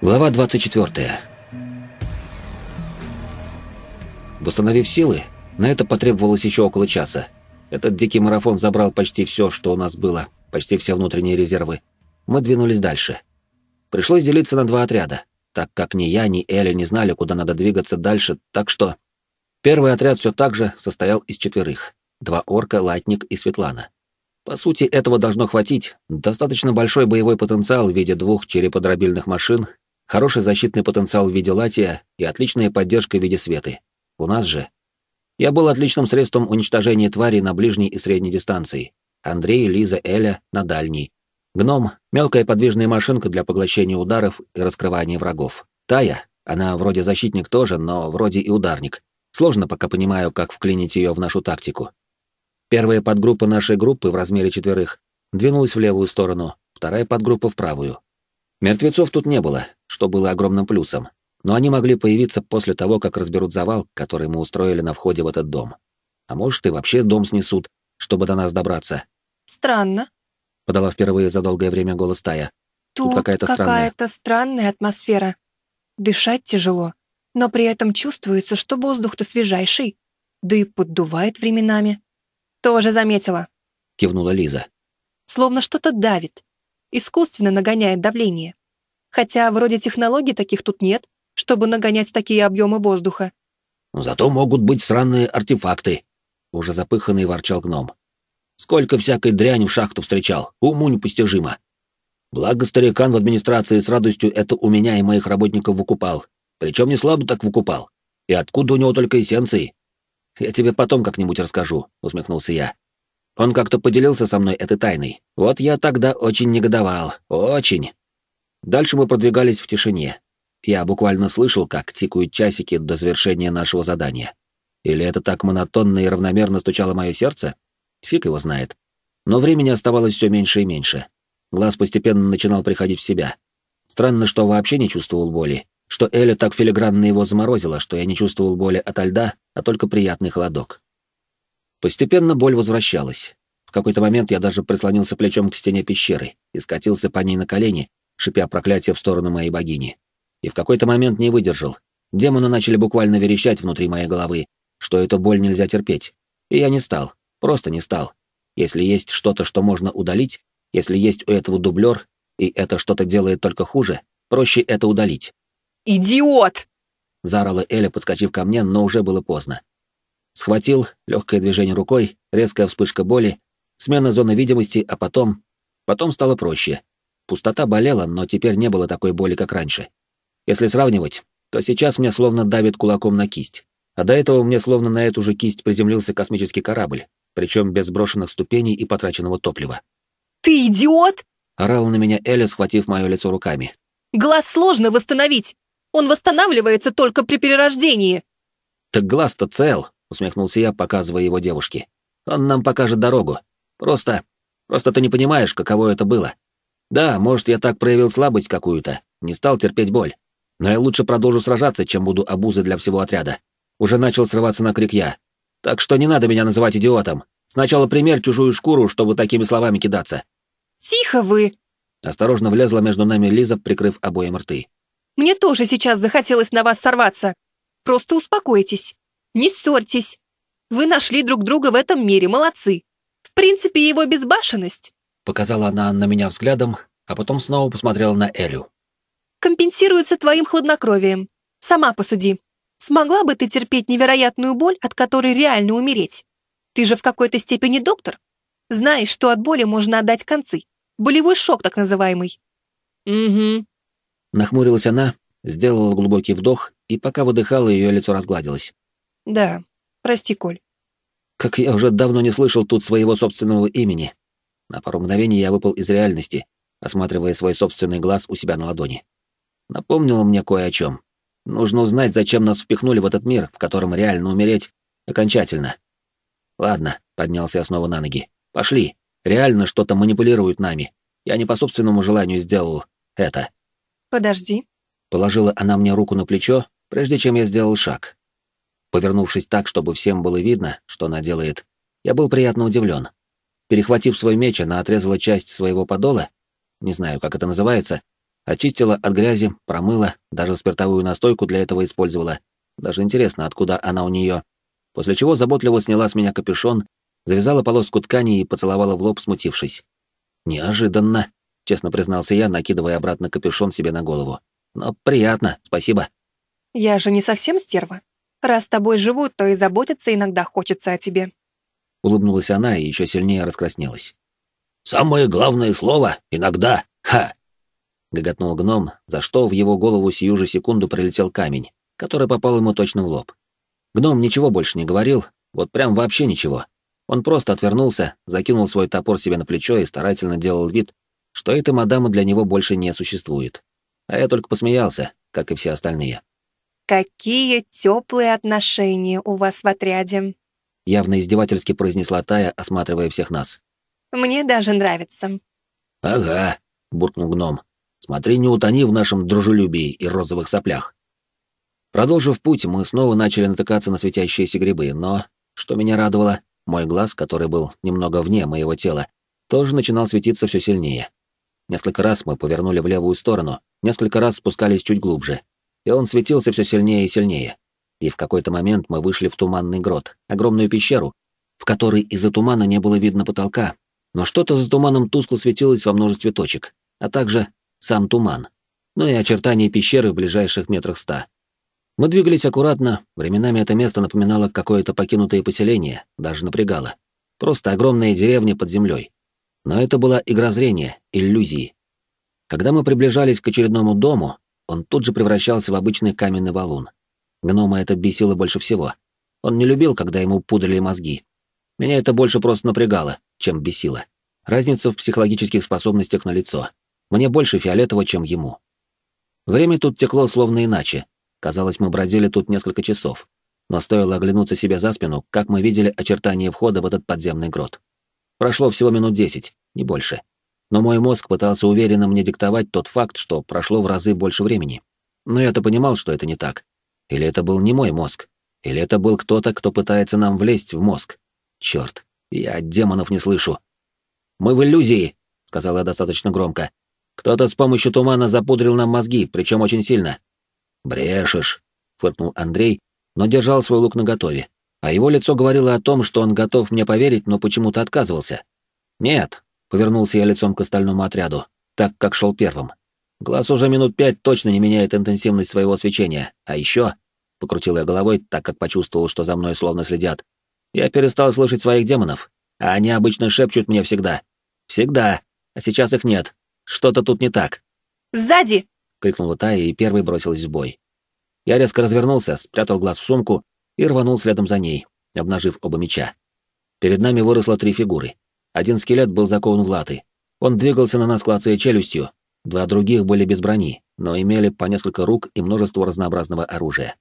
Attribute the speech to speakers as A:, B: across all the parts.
A: Глава 24. Восстановив силы, на это потребовалось еще около часа. Этот дикий марафон забрал почти все, что у нас было, почти все внутренние резервы. Мы двинулись дальше. Пришлось делиться на два отряда, так как ни я, ни Эля не знали, куда надо двигаться дальше, так что... Первый отряд все так же состоял из четверых. Два орка, латник и Светлана. По сути, этого должно хватить. Достаточно большой боевой потенциал в виде двух череподробильных машин, хороший защитный потенциал в виде латия и отличная поддержка в виде светы. У нас же... Я был отличным средством уничтожения тварей на ближней и средней дистанции. Андрей, Лиза, Эля — на дальней. Гном — мелкая подвижная машинка для поглощения ударов и раскрывания врагов. Тая — она вроде защитник тоже, но вроде и ударник. Сложно пока понимаю, как вклинить ее в нашу тактику. Первая подгруппа нашей группы в размере четверых двинулась в левую сторону, вторая подгруппа в правую. Мертвецов тут не было, что было огромным плюсом но они могли появиться после того, как разберут завал, который мы устроили на входе в этот дом. А может, и вообще дом снесут, чтобы до нас добраться.
B: Странно.
A: Подала впервые за долгое время голос Тая.
B: Тут, Тут какая-то странная. какая странная атмосфера. Дышать тяжело, но при этом чувствуется, что воздух-то свежайший, да и поддувает временами. Тоже заметила.
A: Кивнула Лиза.
B: Словно что-то давит, искусственно нагоняет давление. Хотя вроде технологий таких тут нет, чтобы нагонять такие объемы воздуха.
A: Зато могут быть странные артефакты, уже запыханный ворчал гном. Сколько всякой дряни в шахту встречал, уму непостижимо. Благо старикан в администрации с радостью это у меня и моих работников выкупал. Причем не слабо так выкупал. И откуда у него только эссенции? Я тебе потом как-нибудь расскажу, усмехнулся я. Он как-то поделился со мной этой тайной. Вот я тогда очень негодовал. Очень. Дальше мы продвигались в тишине, я буквально слышал, как тикают часики до завершения нашего задания. Или это так монотонно и равномерно стучало мое сердце? Фиг его знает. Но времени оставалось все меньше и меньше. Глаз постепенно начинал приходить в себя. Странно, что вообще не чувствовал боли, что Эля так филигранно его заморозила, что я не чувствовал боли от льда, а только приятный холодок. Постепенно боль возвращалась. В какой-то момент я даже прислонился плечом к стене пещеры и скатился по ней на колени, шипя проклятие в сторону моей богини и в какой-то момент не выдержал. Демоны начали буквально верещать внутри моей головы, что эту боль нельзя терпеть. И я не стал, просто не стал. Если есть что-то, что можно удалить, если есть у этого дублер, и это что-то делает только хуже, проще это удалить.
B: «Идиот!» — заорала
A: Эля, подскочив ко мне, но уже было поздно. Схватил, легкое движение рукой, резкая вспышка боли, смена зоны видимости, а потом... Потом стало проще. Пустота болела, но теперь не было такой боли, как раньше. Если сравнивать, то сейчас мне словно давит кулаком на кисть, а до этого мне словно на эту же кисть приземлился космический корабль, причем без брошенных ступеней и потраченного топлива.
B: «Ты идиот!»
A: — орала на меня Эля, схватив мое лицо руками.
B: «Глаз сложно восстановить! Он восстанавливается только при перерождении!»
A: «Так глаз-то цел!» — усмехнулся я, показывая его девушке. «Он нам покажет дорогу. Просто... Просто ты не понимаешь, каково это было. Да, может, я так проявил слабость какую-то, не стал терпеть боль. Но я лучше продолжу сражаться, чем буду обузой для всего отряда. Уже начал срываться на крик я. Так что не надо меня называть идиотом. Сначала пример чужую шкуру, чтобы такими словами кидаться.
B: Тихо вы!
A: Осторожно влезла между нами Лиза, прикрыв обоим рты.
B: Мне тоже сейчас захотелось на вас сорваться. Просто успокойтесь. Не ссорьтесь. Вы нашли друг друга в этом мире, молодцы. В принципе, его безбашенность.
A: Показала она на меня взглядом, а потом снова посмотрела на Элю
B: компенсируется твоим хладнокровием. Сама посуди. Смогла бы ты терпеть невероятную боль, от которой реально умереть? Ты же в какой-то степени доктор. Знаешь, что от боли можно отдать концы. Болевой шок, так называемый.
A: Угу. Нахмурилась она, сделала глубокий вдох, и пока выдыхала, ее лицо разгладилось.
B: Да, прости, Коль.
A: Как я уже давно не слышал тут своего собственного имени. На пару мгновений я выпал из реальности, осматривая свой собственный глаз у себя на ладони напомнила мне кое о чем. Нужно узнать, зачем нас впихнули в этот мир, в котором реально умереть окончательно. Ладно, поднялся я снова на ноги. Пошли. Реально что-то манипулируют нами. Я не по собственному желанию сделал это.
B: Подожди.
A: Положила она мне руку на плечо, прежде чем я сделал шаг. Повернувшись так, чтобы всем было видно, что она делает, я был приятно удивлен. Перехватив свой меч, она отрезала часть своего подола, не знаю, как это называется, Очистила от грязи, промыла, даже спиртовую настойку для этого использовала. Даже интересно, откуда она у нее. После чего заботливо сняла с меня капюшон, завязала полоску ткани и поцеловала в лоб, смутившись. «Неожиданно», — честно признался я, накидывая обратно капюшон себе на голову. «Но приятно, спасибо».
B: «Я же не совсем стерва. Раз с тобой живу, то и заботиться иногда хочется о тебе».
A: Улыбнулась она и еще сильнее раскраснелась. «Самое главное слово — иногда! Ха!» Гоготнул гном, за что в его голову сию же секунду прилетел камень, который попал ему точно в лоб. Гном ничего больше не говорил, вот прям вообще ничего. Он просто отвернулся, закинул свой топор себе на плечо и старательно делал вид, что эта мадама для него больше не существует. А я только посмеялся, как и все остальные.
B: «Какие теплые отношения у вас в отряде!»
A: Явно издевательски произнесла Тая, осматривая всех нас.
B: «Мне даже нравится».
A: «Ага», — буркнул гном. «Смотри, не утони в нашем дружелюбии и розовых соплях». Продолжив путь, мы снова начали натыкаться на светящиеся грибы, но, что меня радовало, мой глаз, который был немного вне моего тела, тоже начинал светиться все сильнее. Несколько раз мы повернули в левую сторону, несколько раз спускались чуть глубже, и он светился все сильнее и сильнее. И в какой-то момент мы вышли в туманный грот, огромную пещеру, в которой из-за тумана не было видно потолка, но что-то за туманом тускло светилось во множестве точек, а также сам туман, ну и очертания пещеры в ближайших метрах ста. Мы двигались аккуратно, временами это место напоминало какое-то покинутое поселение, даже напрягало. Просто огромная деревня под землей. Но это была игра зрения, иллюзии. Когда мы приближались к очередному дому, он тут же превращался в обычный каменный валун. Гнома это бесило больше всего. Он не любил, когда ему пудрили мозги. Меня это больше просто напрягало, чем бесило. Разница в психологических способностях на лицо. Мне больше фиолетово, чем ему. Время тут текло словно иначе, Казалось, мы бродили тут несколько часов. Но стоило оглянуться себе за спину, как мы видели очертания входа в этот подземный грот. Прошло всего минут десять, не больше. Но мой мозг пытался уверенно мне диктовать тот факт, что прошло в разы больше времени. Но я-то понимал, что это не так. Или это был не мой мозг. Или это был кто-то, кто пытается нам влезть в мозг. Черт, я демонов не слышу. «Мы в иллюзии», — сказал я достаточно громко. «Кто-то с помощью тумана запудрил нам мозги, причем очень сильно. «Брешешь», — фыркнул Андрей, но держал свой лук наготове. А его лицо говорило о том, что он готов мне поверить, но почему-то отказывался. «Нет», — повернулся я лицом к остальному отряду, так как шел первым. «Глаз уже минут пять точно не меняет интенсивность своего свечения. А еще...» — покрутил я головой, так как почувствовал, что за мной словно следят. «Я перестал слышать своих демонов, а они обычно шепчут мне всегда. Всегда. А сейчас их нет. Что-то тут не так».
B: «Сзади!»
A: — крикнула Тая и первой бросилась в бой. Я резко развернулся, спрятал глаз в сумку и рванул следом за ней, обнажив оба меча. Перед нами выросло три фигуры. Один скелет был закован в латы. Он двигался на нас, клацая челюстью. Два других были без брони, но имели по несколько рук и множество разнообразного оружия.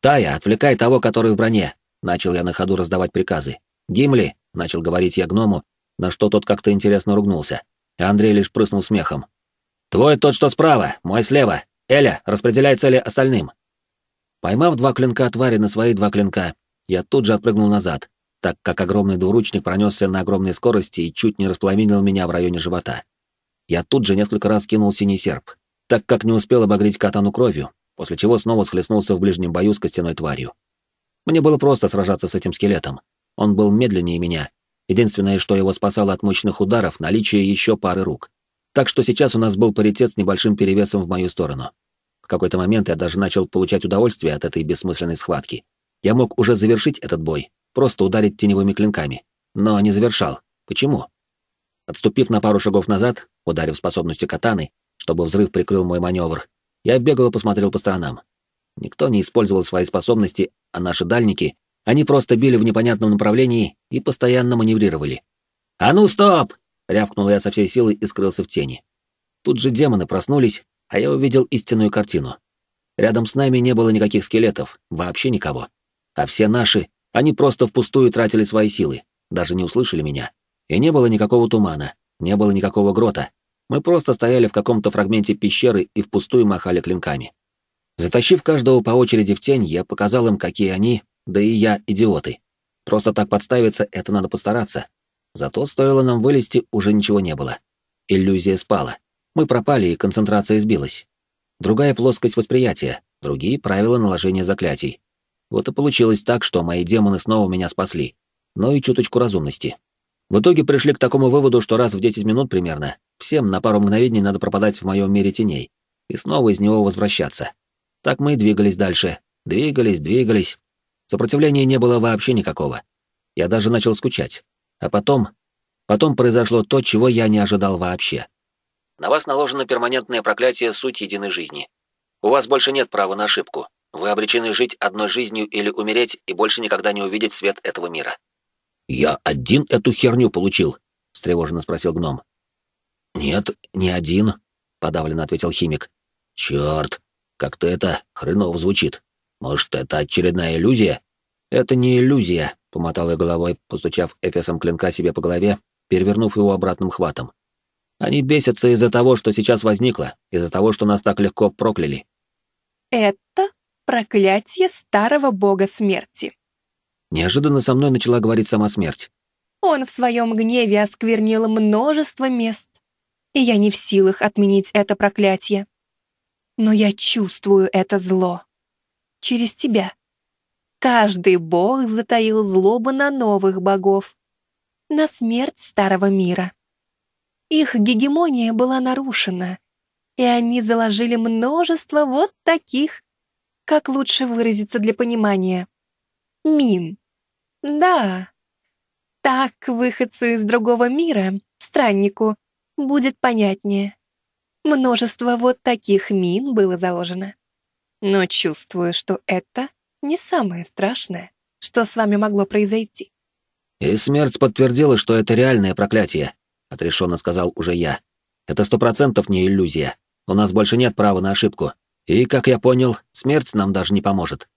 A: «Тая, отвлекай того, который в броне!» Начал я на ходу раздавать приказы. «Гимли!» — начал говорить я гному, на что тот как-то интересно ругнулся. Андрей лишь прыснул смехом. «Твой тот, что справа, мой слева. Эля, распределяй цели остальным». Поймав два клинка твари на свои два клинка, я тут же отпрыгнул назад, так как огромный двуручник пронесся на огромной скорости и чуть не располовинил меня в районе живота. Я тут же несколько раз кинул синий серп, так как не успел обогреть катану кровью, после чего снова схлестнулся в ближнем бою с костяной тварью. Мне было просто сражаться с этим скелетом. Он был медленнее меня. Единственное, что его спасало от мощных ударов, наличие еще пары рук. Так что сейчас у нас был паритет с небольшим перевесом в мою сторону. Какой-то момент я даже начал получать удовольствие от этой бессмысленной схватки. Я мог уже завершить этот бой, просто ударить теневыми клинками. Но не завершал. Почему? Отступив на пару шагов назад, ударив способностью катаны, чтобы взрыв прикрыл мой маневр, я бегло посмотрел по сторонам. Никто не использовал свои способности, а наши дальники, они просто били в непонятном направлении и постоянно маневрировали. «А ну, стоп!» Рявкнул я со всей силы и скрылся в тени. Тут же демоны проснулись, а я увидел истинную картину. Рядом с нами не было никаких скелетов, вообще никого. А все наши, они просто впустую тратили свои силы, даже не услышали меня. И не было никакого тумана, не было никакого грота. Мы просто стояли в каком-то фрагменте пещеры и впустую махали клинками. Затащив каждого по очереди в тень, я показал им, какие они, да и я, идиоты. Просто так подставиться — это надо постараться. Зато стоило нам вылезти, уже ничего не было. Иллюзия спала. Мы пропали, и концентрация сбилась. Другая плоскость восприятия, другие правила наложения заклятий. Вот и получилось так, что мои демоны снова меня спасли. Но и чуточку разумности. В итоге пришли к такому выводу, что раз в 10 минут примерно всем на пару мгновений надо пропадать в моем мире теней и снова из него возвращаться. Так мы и двигались дальше. Двигались, двигались. Сопротивления не было вообще никакого. Я даже начал скучать. А потом... Потом произошло то, чего я не ожидал вообще. На вас наложено перманентное проклятие «Суть единой жизни». У вас больше нет права на ошибку. Вы обречены жить одной жизнью или умереть и больше никогда не увидеть свет этого мира. «Я один эту херню получил?» — встревоженно спросил гном. «Нет, не один», — подавленно ответил химик. «Черт, как-то это хреново звучит. Может, это очередная иллюзия?» «Это не иллюзия», — помотал я головой, постучав эфесом клинка себе по голове, перевернув его обратным хватом. «Они бесятся из-за того, что сейчас возникло, из-за того, что нас так легко прокляли».
B: «Это проклятие старого бога смерти».
A: Неожиданно со мной начала говорить сама смерть.
B: Он в своем гневе осквернил множество мест, и я не в силах отменить это проклятие. Но я чувствую это зло. Через тебя. Каждый бог затаил злобу на новых богов, на смерть старого мира. Их гегемония была нарушена, и они заложили множество вот таких, как лучше выразиться для понимания, мин. Да, так выходцу из другого мира, страннику, будет понятнее. Множество вот таких мин было заложено. Но чувствую, что это не самое страшное, что с вами могло произойти.
A: И смерть подтвердила, что это реальное проклятие, отрешенно сказал уже я. Это сто процентов не иллюзия. У нас больше нет права на ошибку. И, как я понял, смерть нам даже не поможет.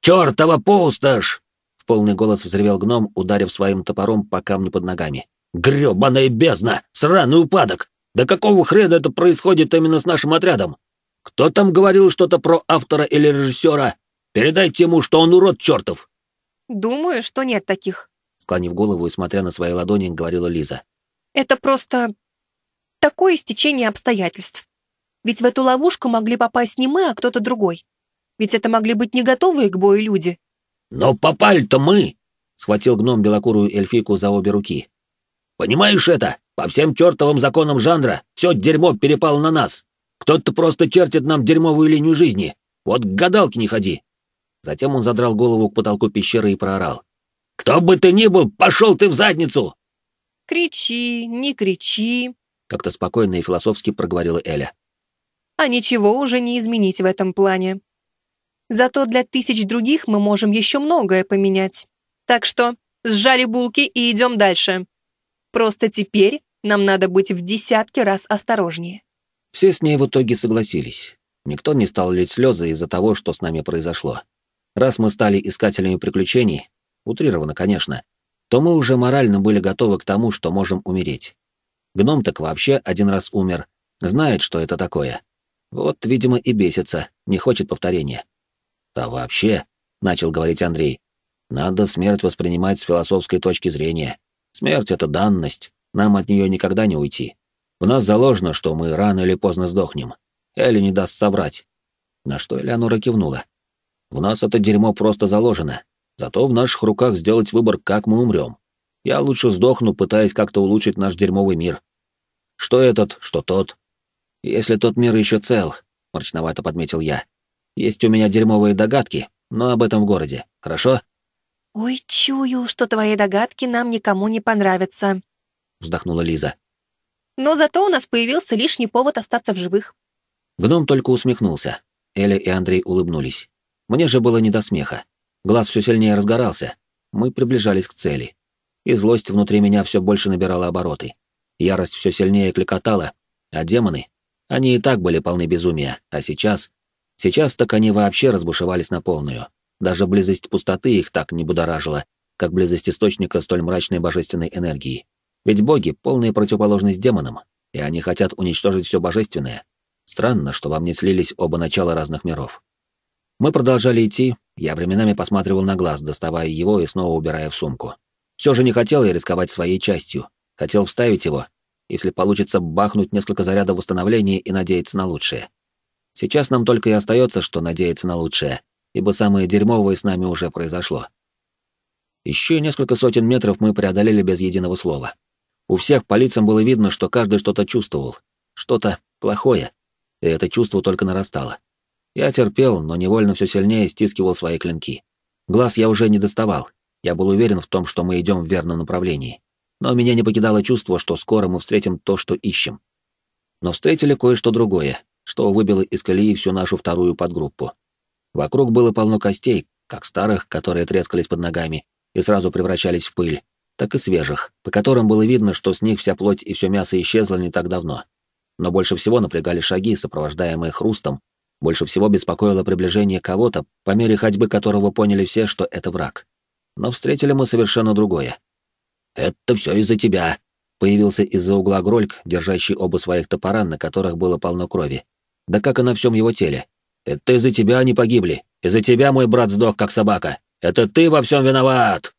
A: «Чёртова пустошь!» — в полный голос взревел гном, ударив своим топором по камню под ногами. «Грёбаная бездна! Сраный упадок! Да какого хрена это происходит именно с нашим отрядом? Кто там говорил что-то про автора или режиссера? Передайте ему, что он урод чертов.
B: Думаю, что нет таких.
A: Склонив голову и смотря на свои ладони, говорила Лиза.
B: Это просто такое стечение обстоятельств. Ведь в эту ловушку могли попасть не мы, а кто-то другой. Ведь это могли быть не готовые к бою люди.
A: Но попали-то мы! Схватил гном белокурую эльфийку за обе руки. Понимаешь это? По всем чертовым законам жанра все дерьмо перепало на нас. Кто-то просто чертит нам дерьмовую линию жизни. Вот к гадалке не ходи. Затем он задрал голову к потолку пещеры и проорал. «Кто бы ты ни был, пошел ты в задницу!»
B: «Кричи, не кричи», —
A: как-то спокойно и философски проговорила Эля.
B: «А ничего уже не изменить в этом плане. Зато для тысяч других мы можем еще многое поменять. Так что сжали булки и идем дальше. Просто теперь нам надо быть в десятки раз осторожнее».
A: Все с ней в итоге согласились. Никто не стал лить слезы из-за того, что с нами произошло. Раз мы стали искателями приключений, утрированно, конечно, то мы уже морально были готовы к тому, что можем умереть. Гном так вообще один раз умер, знает, что это такое. Вот, видимо, и бесится, не хочет повторения. А вообще, — начал говорить Андрей, — надо смерть воспринимать с философской точки зрения. Смерть — это данность, нам от нее никогда не уйти. У нас заложено, что мы рано или поздно сдохнем. Элли не даст соврать. На что Элеонора кивнула. В нас это дерьмо просто заложено. Зато в наших руках сделать выбор, как мы умрем. Я лучше сдохну, пытаясь как-то улучшить наш дерьмовый мир. Что этот, что тот. Если тот мир еще цел, мрачновато подметил я. Есть у меня дерьмовые догадки, но об этом в городе, хорошо?
B: Ой, чую, что твои догадки нам никому не понравятся,
A: вздохнула Лиза.
B: Но зато у нас появился лишний повод остаться в живых.
A: Гном только усмехнулся. Эля и Андрей улыбнулись. Мне же было не до смеха. Глаз все сильнее разгорался. Мы приближались к цели. И злость внутри меня все больше набирала обороты. Ярость все сильнее кликотала, а демоны, они и так были полны безумия, а сейчас... Сейчас так они вообще разбушевались на полную. Даже близость пустоты их так не будоражила, как близость источника столь мрачной божественной энергии. Ведь боги — полная противоположность демонам, и они хотят уничтожить все божественное. Странно, что во мне слились оба начала разных миров. Мы продолжали идти, я временами посматривал на глаз, доставая его и снова убирая в сумку. Все же не хотел я рисковать своей частью, хотел вставить его, если получится бахнуть несколько зарядов восстановления и надеяться на лучшее. Сейчас нам только и остается, что надеяться на лучшее, ибо самое дерьмовое с нами уже произошло. Еще несколько сотен метров мы преодолели без единого слова. У всех по лицам было видно, что каждый что-то чувствовал, что-то плохое, и это чувство только нарастало. Я терпел, но невольно все сильнее стискивал свои клинки. Глаз я уже не доставал, я был уверен в том, что мы идем в верном направлении. Но меня не покидало чувство, что скоро мы встретим то, что ищем. Но встретили кое-что другое, что выбило из колеи всю нашу вторую подгруппу. Вокруг было полно костей, как старых, которые трескались под ногами и сразу превращались в пыль, так и свежих, по которым было видно, что с них вся плоть и все мясо исчезло не так давно. Но больше всего напрягали шаги, сопровождаемые хрустом, больше всего беспокоило приближение кого-то, по мере ходьбы которого поняли все, что это враг. Но встретили мы совершенно другое. «Это все из-за тебя», — появился из-за угла Грольк, держащий оба своих топора, на которых было полно крови. Да как и на всем его теле. «Это из-за тебя они погибли. Из-за тебя мой брат сдох, как собака. Это ты во всем виноват!»